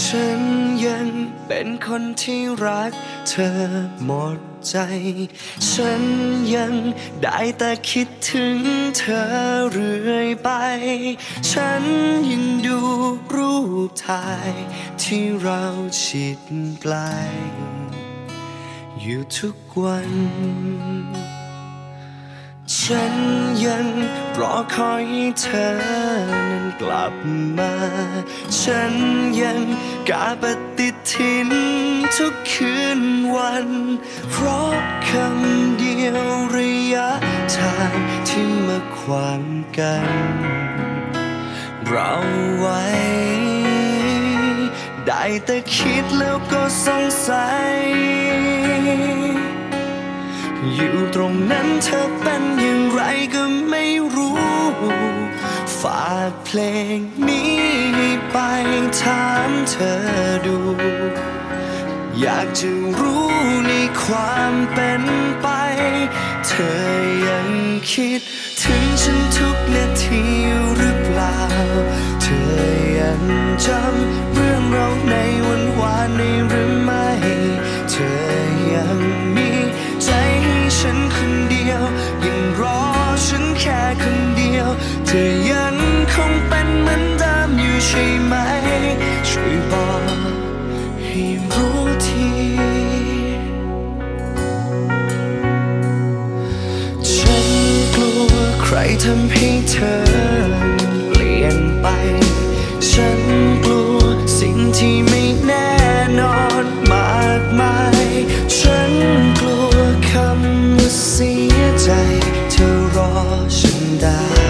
ฉันยังเป็นคนที่รักเธอหมดใจ ฉันยังได้แต่คิดถึงเธอเรื่อยไป ฉันยังดูรูปถ่ายที่เราชิดไกลอยู่ทุกวัน ฉันยังรอคอยให้เธอนั้นกลับมา ฉันยังกาปฏิทินทุกคืนวัน เพราะคำเดียวระยะทางที่มาขวางกัน เราไว้ ได้แต่คิดแล้วก็สงสัย อยู่ตรงนั้นเธอเป็นอย่างไรก็ไม่รู้ ฝากเพลงนี้ไปถามเธอดู อยากจะรู้ในความเป็นไป เธอยังคิดถึงฉันทุก ทำให้เธอเปลี่ยนไป ฉันกลัวสิ่งที่ไม่แน่นอนมากมาย ฉันกลัวคำว่าเสียใจ เธอรอฉันได้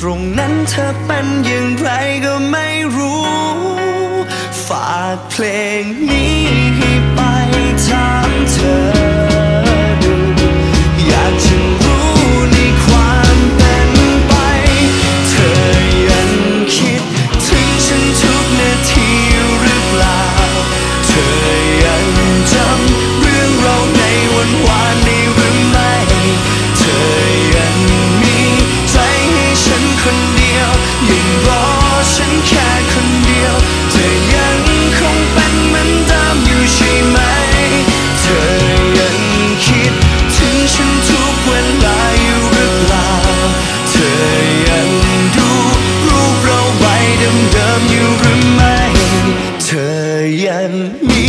ตรงนั้นเธอเป็นอย่างไรก็ไม่รู้ ฝากเพลงนี้ให้ไปถามเธอ ยังรอฉันแค่คนเดียว เธอยังคงเป็นเหมือนเดิมอยู่ใช่ไหม เธอยังคิดถึงฉันทุกเวลาอยู่หรือเปล่า เธอยังดูรูปเราใบเดิมๆอยู่หรือไม่ เธอยังมี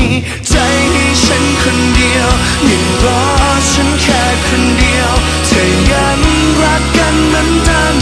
ใจให้ฉันคนเดียวยังรอฉันแค่คนเดียว เธอยังรักกันเหมือนเดิม